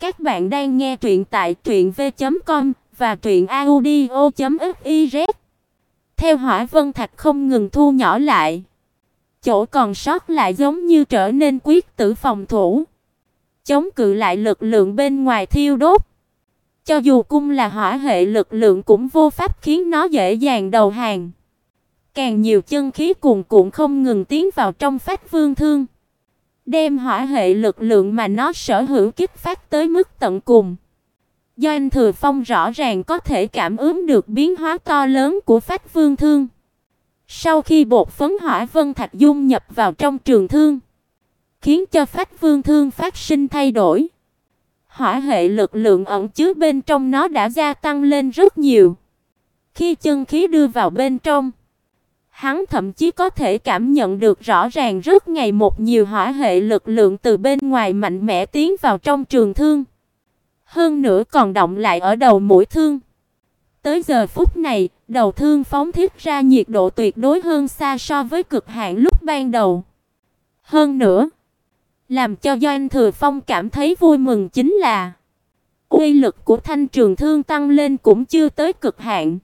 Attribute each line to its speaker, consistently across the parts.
Speaker 1: Các bạn đang nghe truyện tại truyệnv.com và truyệnaudio.fiz. Theo Hỏa Vân Thạch không ngừng thu nhỏ lại, chỗ còn sót lại giống như trở nên quyết tử phòng thủ, chống cự lại lực lượng bên ngoài thiêu đốt. Cho dù cung là hỏa hệ lực lượng cũng vô pháp khiến nó dễ dàng đầu hàng. Càng nhiều chân khí cuồn cuộn không ngừng tiến vào trong phách vương thương đem hỏa hệ lực lượng mà nó sở hữu kích phát tới mức tận cùng. Do anh Thừa Phong rõ ràng có thể cảm ứng được biến hóa to lớn của Phách Vương Thương. Sau khi bột phấn hỏa vân thạch dung nhập vào trong trường thương, khiến cho Phách Vương Thương phát sinh thay đổi. Hỏa hệ lực lượng ẩn chứa bên trong nó đã gia tăng lên rất nhiều. Khi chân khí đưa vào bên trong, Hắn thậm chí có thể cảm nhận được rõ ràng rất ngày một nhiều hỏa hệ lực lượng từ bên ngoài mạnh mẽ tiến vào trong trường thương. Hơn nữa còn động lại ở đầu mũi thương. Tới giờ phút này, đầu thương phóng thiết ra nhiệt độ tuyệt đối hơn xa so với cực hạn lúc ban đầu. Hơn nữa, làm cho Doanh Thừa Phong cảm thấy vui mừng chính là uy lực của thanh trường thương tăng lên cũng chưa tới cực hạn.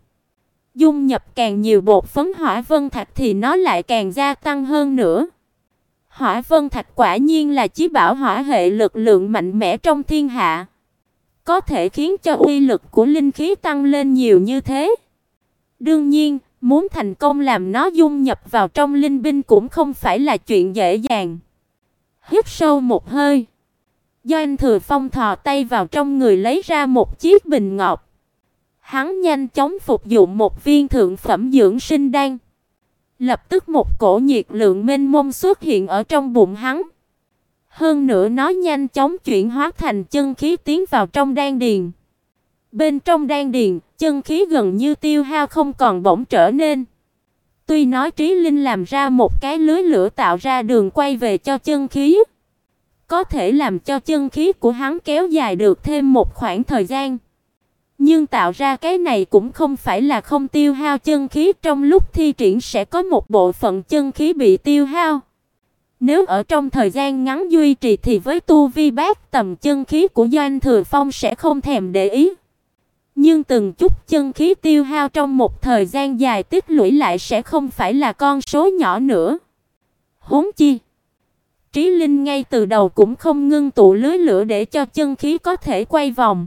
Speaker 1: Dung nhập càng nhiều bột phấn hỏa vân thạch thì nó lại càng gia tăng hơn nữa. Hỏa vân thạch quả nhiên là chí bảo hỏa hệ lực lượng mạnh mẽ trong thiên hạ, có thể khiến cho uy lực của linh khí tăng lên nhiều như thế. Đương nhiên, muốn thành công làm nó dung nhập vào trong linh binh cũng không phải là chuyện dễ dàng. Hít sâu một hơi, Doanh Thừa Phong thò tay vào trong người lấy ra một chiếc bình ngọc. Hắn nhanh chóng phục dụng một viên thượng phẩm dưỡng sinh đan. Lập tức một cổ nhiệt lượng mênh mông xuất hiện ở trong bụng hắn. Hơn nữa nó nhanh chóng chuyển hóa thành chân khí tiến vào trong đan điền. Bên trong đan điền, chân khí gần như tiêu hao không còn bỗng trở nên. Tuy nói Trí Linh làm ra một cái lưới lửa tạo ra đường quay về cho chân khí, có thể làm cho chân khí của hắn kéo dài được thêm một khoảng thời gian. Nhưng tạo ra cái này cũng không phải là không tiêu hao chân khí, trong lúc thi triển sẽ có một bộ phận chân khí bị tiêu hao. Nếu ở trong thời gian ngắn duy trì thì với tu vi bát tầm chân khí của Doanh Thừa Phong sẽ không thèm để ý. Nhưng từng chút chân khí tiêu hao trong một thời gian dài tích lũy lại sẽ không phải là con số nhỏ nữa. Huống chi, Trí Linh ngay từ đầu cũng không ngưng tụ lưới lửa để cho chân khí có thể quay vòng.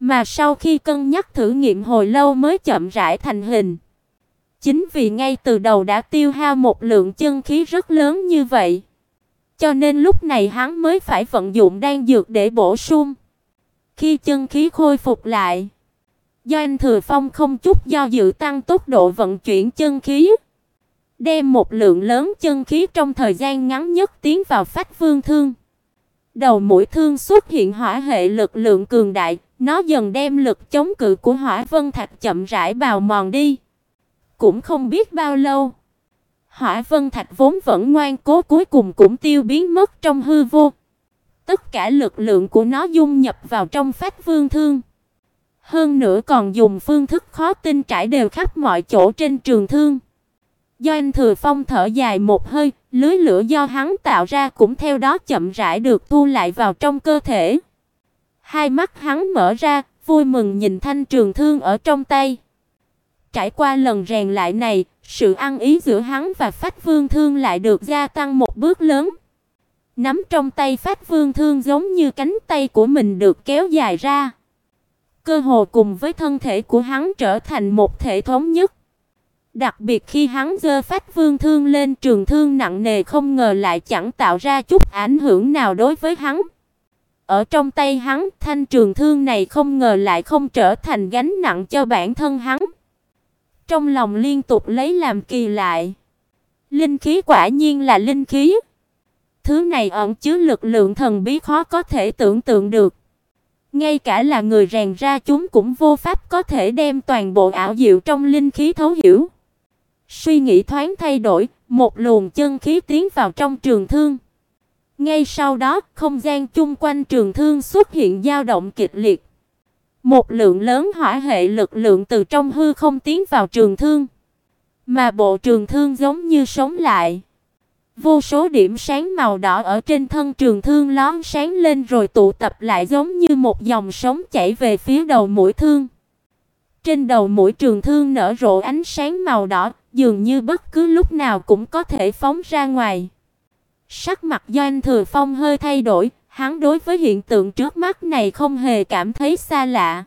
Speaker 1: Mà sau khi cân nhắc thử nghiệm hồi lâu mới chậm rãi thành hình. Chính vì ngay từ đầu đã tiêu hao một lượng chân khí rất lớn như vậy, cho nên lúc này hắn mới phải vận dụng đan dược để bổ sung. Khi chân khí khôi phục lại, do anh Thừa Phong không chút do dự tăng tốc độ vận chuyển chân khí, đem một lượng lớn chân khí trong thời gian ngắn nhất tiến vào Phách Vương thương. Đầu mũi thương xuất hiện hỏa hệ lực lượng cường đại, nó dần đem lực chống cự của Hỏa Vân Thạch chậm rãi bào mòn đi. Cũng không biết bao lâu, Hỏa Vân Thạch vốn vẫn ngoan cố cuối cùng cũng tiêu biến mất trong hư vô. Tất cả lực lượng của nó dung nhập vào trong Phách Vương Thương. Hơn nữa còn dùng phương thức khó tin trải đều khắp mọi chỗ trên trường thương. Do anh Thừa Phong thở dài một hơi, lưới lửa do hắn tạo ra cũng theo đó chậm rãi được thu lại vào trong cơ thể. Hai mắt hắn mở ra, vui mừng nhìn thanh trường thương ở trong tay. Trải qua lần rèn lại này, sự ăn ý giữa hắn và Phách Vương Thương lại được gia tăng một bước lớn. Nắm trong tay Phách Vương Thương giống như cánh tay của mình được kéo dài ra. Cơ hồ cùng với thân thể của hắn trở thành một thể thống nhất. Đặc biệt khi hắn giơ Phách Vương Thương lên trường thương nặng nề không ngờ lại chẳng tạo ra chút ảnh hưởng nào đối với hắn. Ở trong tay hắn, thanh trường thương này không ngờ lại không trở thành gánh nặng cho bản thân hắn. Trong lòng liên tục lấy làm kỳ lại. Linh khí quả nhiên là linh khí. Thứ này ẩn chứa lực lượng thần bí khó có thể tưởng tượng được. Ngay cả là người rèn ra chúng cũng vô pháp có thể đem toàn bộ ảo diệu trong linh khí thấu hiểu. Suy nghĩ thoáng thay đổi, một luồng chân khí tiến vào trong trường thương. Ngay sau đó, không gian chung quanh trường thương xuất hiện dao động kịch liệt. Một lượng lớn hỏa hệ lực lượng từ trong hư không tiến vào trường thương, mà bộ trường thương giống như sống lại. Vô số điểm sáng màu đỏ ở trên thân trường thương lóe sáng lên rồi tụ tập lại giống như một dòng sóng chảy về phía đầu mũi thương. Trên đầu mũi trường thương nở rộ ánh sáng màu đỏ, dường như bất cứ lúc nào cũng có thể phóng ra ngoài. Sắc mặt Doanh Thừa Phong hơi thay đổi, hắn đối với hiện tượng trước mắt này không hề cảm thấy xa lạ.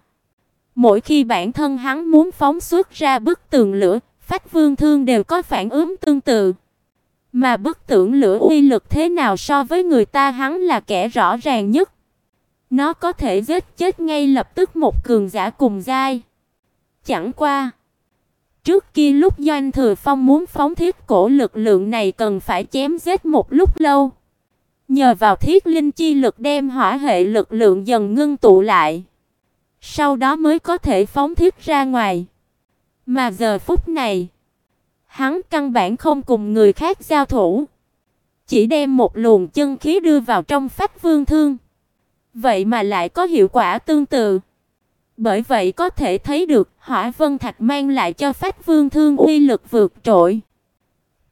Speaker 1: Mỗi khi bản thân hắn muốn phóng xuất ra bức tường lửa, Phách Vương Thương đều có phản ứng tương tự. Mà bức tường lửa uy lực thế nào so với người ta hắn là kẻ rõ ràng nhất. Nó có thể giết chết ngay lập tức một cường giả cùng giai. Chẳng qua, trước kia lúc Doanh Thừa Phong muốn phóng thiết cổ lực lượng này cần phải chém giết một lúc lâu. Nhờ vào thiết linh chi lực đem hỏa hệ lực lượng dần ngưng tụ lại, sau đó mới có thể phóng thiết ra ngoài. Mà giờ phút này, hắn căn bản không cùng người khác giao thủ, chỉ đem một luồng chân khí đưa vào trong Phách Vương thương. Vậy mà lại có hiệu quả tương tự. Bởi vậy có thể thấy được Hỏa Vân Thạch mang lại cho Phách Vương thương uy lực vượt trội.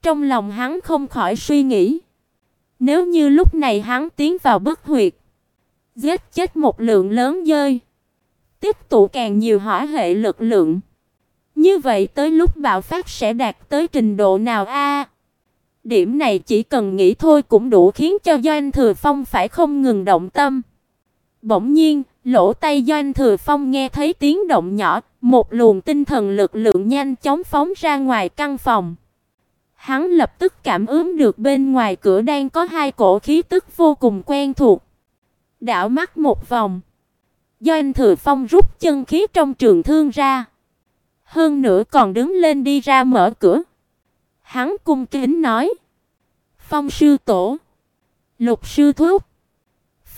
Speaker 1: Trong lòng hắn không khỏi suy nghĩ, nếu như lúc này hắn tiến vào bức huyệt, giết chết một lượng lớn dơi, tiếp tụ càng nhiều hỏa hệ lực lượng, như vậy tới lúc bạo phát sẽ đạt tới trình độ nào a? điểm này chỉ cần nghĩ thôi cũng đủ khiến cho Doanh Thừa Phong phải không ngừng động tâm. Bỗng nhiên, lỗ tay Doanh Thừa Phong nghe thấy tiếng động nhỏ, một luồng tinh thần lực lượng nhanh chóng phóng ra ngoài căn phòng. Hắn lập tức cảm ứng được bên ngoài cửa đang có hai cổ khí tức vô cùng quen thuộc. Đảo mắt một vòng, Doanh Thừa Phong rút chân khí trong trường thương ra. Hơn nữa còn đứng lên đi ra mở cửa. Hắn cung kính nói: "Phong sư tổ, Lục sư thúc."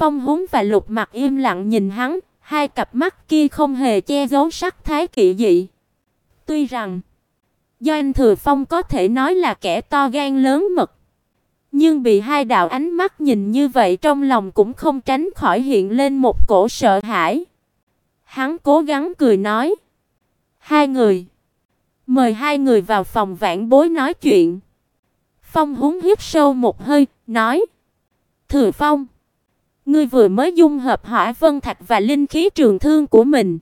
Speaker 1: Phong Húng và Lục Mặc im lặng nhìn hắn, hai cặp mắt kia không hề che giấu sắc thái kỳ dị. Tuy rằng Doanh Thừa Phong có thể nói là kẻ to gan lớn mật, nhưng bị hai đạo ánh mắt nhìn như vậy trong lòng cũng không tránh khỏi hiện lên một cổ sợ hãi. Hắn cố gắng cười nói: Hai người. Mời hai người vào phòng vãn bối nói chuyện. Phong húng hít sâu một hơi, nói. Thừa Phong. Ngươi vừa mới dung hợp hỏa vân thạch và linh khí trường thương của mình.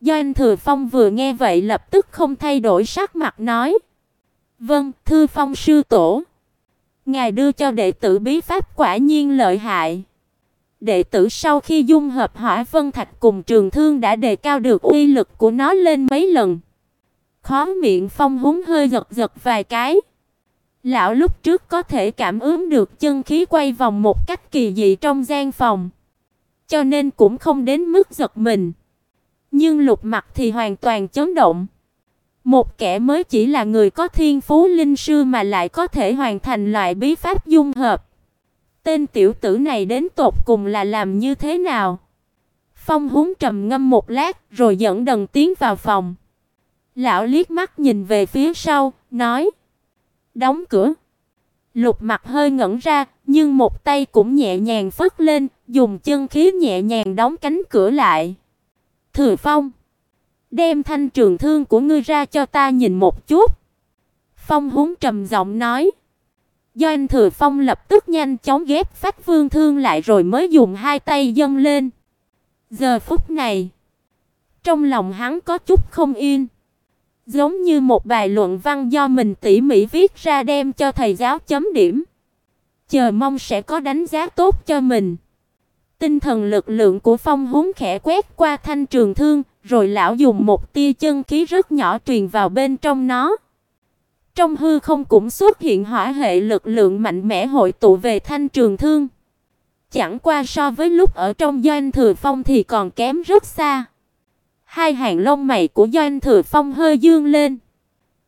Speaker 1: Do anh Thừa Phong vừa nghe vậy lập tức không thay đổi sắc mặt nói. Vâng, Thư Phong sư tổ. Ngài đưa cho đệ tử bí pháp quả nhiên lợi hại đệ tử sau khi dung hợp Hỏa Vân Thạch cùng Trường Thương đã đề cao được uy lực của nó lên mấy lần. Khó miệng Phong húng hơi giật giật vài cái. Lão lúc trước có thể cảm ứng được chân khí quay vòng một cách kỳ dị trong gian phòng, cho nên cũng không đến mức giật mình. Nhưng Lục Mặc thì hoàn toàn chấn động. Một kẻ mới chỉ là người có thiên phú linh sư mà lại có thể hoàn thành loại bí pháp dung hợp. Tên tiểu tử này đến tột cùng là làm như thế nào? Phong Húng trầm ngâm một lát, rồi dẫn Đần tiến vào phòng. Lão liếc mắt nhìn về phía sau, nói: "Đóng cửa." Lục Mặc hơi ngẩn ra, nhưng một tay cũng nhẹ nhàng phất lên, dùng chân khí nhẹ nhàng đóng cánh cửa lại. "Thừa Phong, đem thanh trường thương của ngươi ra cho ta nhìn một chút." Phong Húng trầm giọng nói. Do anh Thừa Phong lập tức nhanh chóng ghép phát Vương thương lại rồi mới dùng hai tay dâng lên. Giờ phút này, trong lòng hắn có chút không yên, giống như một bài luận văn do mình tỉ mỉ viết ra đem cho thầy giáo chấm điểm. Chờ mong sẽ có đánh giá tốt cho mình. Tinh thần lực lượng của Phong Húng khẽ quét qua thanh trường thương, rồi lão dùng một tia chân khí rất nhỏ truyền vào bên trong nó. Trong hư không cũng xuất hiện hỏa hệ lực lượng mạnh mẽ hội tụ về thanh trường thương. Chẳng qua so với lúc ở trong Doanh Thừa Phong thì còn kém rất xa. Hai hàng lông mày của Doanh Thừa Phong hơi dương lên.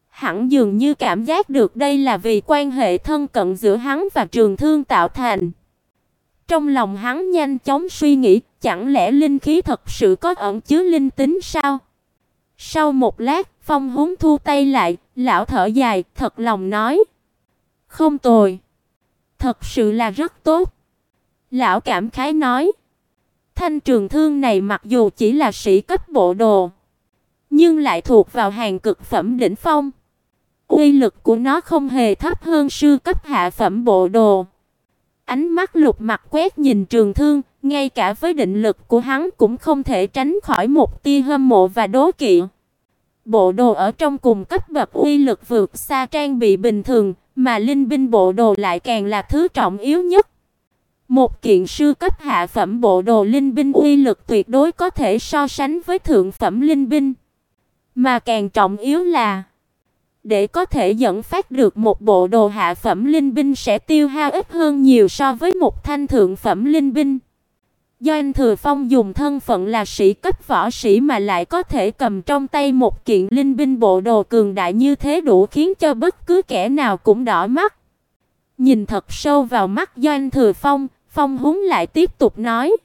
Speaker 1: Hẳn dường như cảm giác được đây là vì quan hệ thân cận giữa hắn và trường thương tạo thành. Trong lòng hắn nhanh chóng suy nghĩ, chẳng lẽ linh khí thật sự có ẩn chứa linh tính sao? Sau một lát, Phong Húng thu tay lại, lão thở dài, thật lòng nói: "Không tồi, thật sự là rất tốt." Lão cảm khái nói: "Thanh trường thương này mặc dù chỉ là sĩ cấp bộ đồ, nhưng lại thuộc vào hàng cực phẩm đỉnh phong. Uy lực của nó không hề thấp hơn sư cấp hạ phẩm bộ đồ. Ánh mắt Lục Mặc quét nhìn Trường Thương, ngay cả với định lực của hắn cũng không thể tránh khỏi một tia hâm mộ và đố kỵ. Bộ đồ ở trong cùng cấp bậc uy lực vượt xa trang bị bình thường, mà linh binh bộ đồ lại càng là thứ trọng yếu nhất. Một kiện sư cấp hạ phẩm bộ đồ linh binh uy lực tuyệt đối có thể so sánh với thượng phẩm linh binh. Mà càng trọng yếu là để có thể dẫn phát được một bộ đồ hạ phẩm linh binh sẽ tiêu hao ít hơn nhiều so với một thanh thượng phẩm linh binh. Do anh Thừa Phong dùng thân phận là sĩ cấp võ sĩ mà lại có thể cầm trong tay một kiện linh binh bộ đồ cường đại như thế đủ khiến cho bất cứ kẻ nào cũng đỏ mắt. Nhìn thật sâu vào mắt Doanh Thừa Phong, Phong húng lại tiếp tục nói: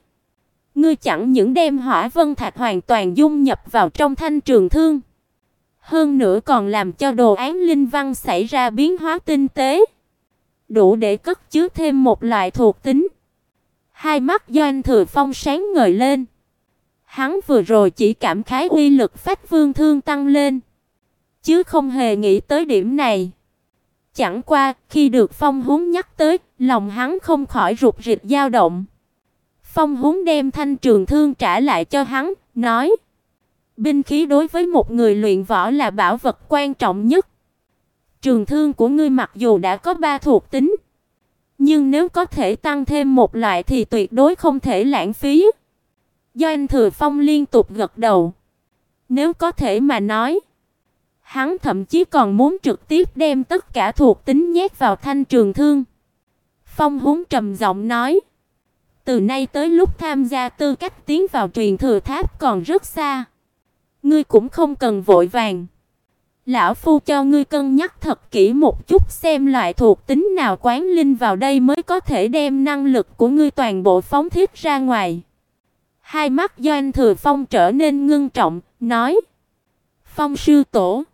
Speaker 1: "Ngươi chẳng những đem Hỏa Vân Thạch hoàn toàn dung nhập vào trong thanh trường thương, hơn nữa còn làm cho đồ án linh văn xảy ra biến hóa tinh tế, đủ để cất chứa thêm một loại thuộc tính." Hai mắt Doanh Thừa Phong sáng ngời lên. Hắn vừa rồi chỉ cảm khái uy lực phách vương thương tăng lên, chứ không hề nghĩ tới điểm này. Chẳng qua, khi được Phong Húng nhắc tới, lòng hắn không khỏi rụt rịch dao động. Phong Húng đem thanh trường thương trả lại cho hắn, nói: "Binh khí đối với một người luyện võ là bảo vật quan trọng nhất. Trường thương của ngươi mặc dù đã có ba thuộc tính, nhưng nếu có thể tăng thêm một loại thì tuyệt đối không thể lãng phí." Do anh Thừa Phong liên tục gật đầu. Nếu có thể mà nói, Hắn thậm chí còn muốn trực tiếp đem tất cả thuộc tính nhét vào thanh trường thương. Phong Húng trầm giọng nói: "Từ nay tới lúc tham gia tư cách tiến vào truyền thừa tháp còn rất xa, ngươi cũng không cần vội vàng. Lão phu cho ngươi cân nhắc thật kỹ một chút xem loại thuộc tính nào quán linh vào đây mới có thể đem năng lực của ngươi toàn bộ phóng thích ra ngoài." Hai mắt Doanh Thừa Phong trở nên ngưng trọng, nói: "Phong sư tổ,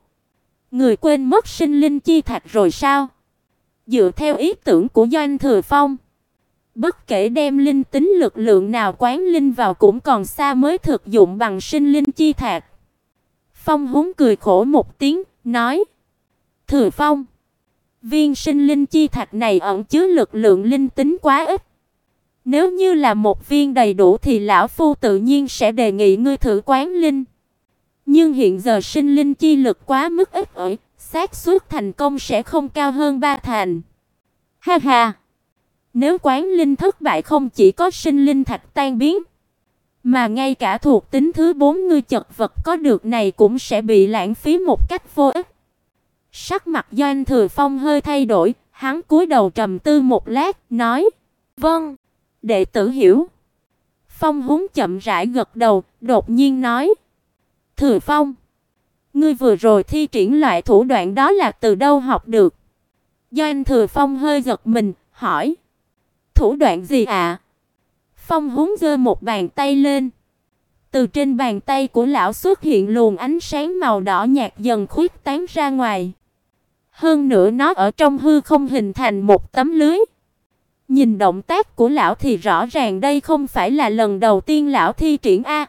Speaker 1: Người quên mất sinh linh chi thạch rồi sao? Dựa theo ý tưởng của Doanh Thừa Phong, bất kể đem linh tính lực lượng nào quán linh vào cũng còn xa mới thực dụng bằng sinh linh chi thạch. Phong húng cười khổ một tiếng, nói: "Thừa Phong, viên sinh linh chi thạch này ẩn chứa lực lượng linh tính quá ít. Nếu như là một viên đầy đủ thì lão phu tự nhiên sẽ đề nghị ngươi thử quán linh." Nhưng hiện giờ sinh linh chi lực quá mức ít ỏi, xác suất thành công sẽ không cao hơn ba thành. Ha ha. Nếu quán linh thất bại không chỉ có sinh linh thạch tan biến, mà ngay cả thuộc tính thứ bốn ngươi chật vật có được này cũng sẽ bị lãng phí một cách vô ích. Sắc mặt Doanh Thừa Phong hơi thay đổi, hắn cúi đầu trầm tư một lát, nói: "Vâng, đệ tử hiểu." Phong Húng chậm rãi gật đầu, đột nhiên nói: Thừa Phong, ngươi vừa rồi thi triển loại thủ đoạn đó là từ đâu học được? Do anh Thừa Phong hơi giật mình, hỏi: "Thủ đoạn gì ạ?" Phong húng giơ một bàn tay lên. Từ trên bàn tay của lão xuất hiện luồng ánh sáng màu đỏ nhạt dần khuếch tán ra ngoài. Hơn nữa nó ở trong hư không hình thành một tấm lưới. Nhìn động tác của lão thì rõ ràng đây không phải là lần đầu tiên lão thi triển a.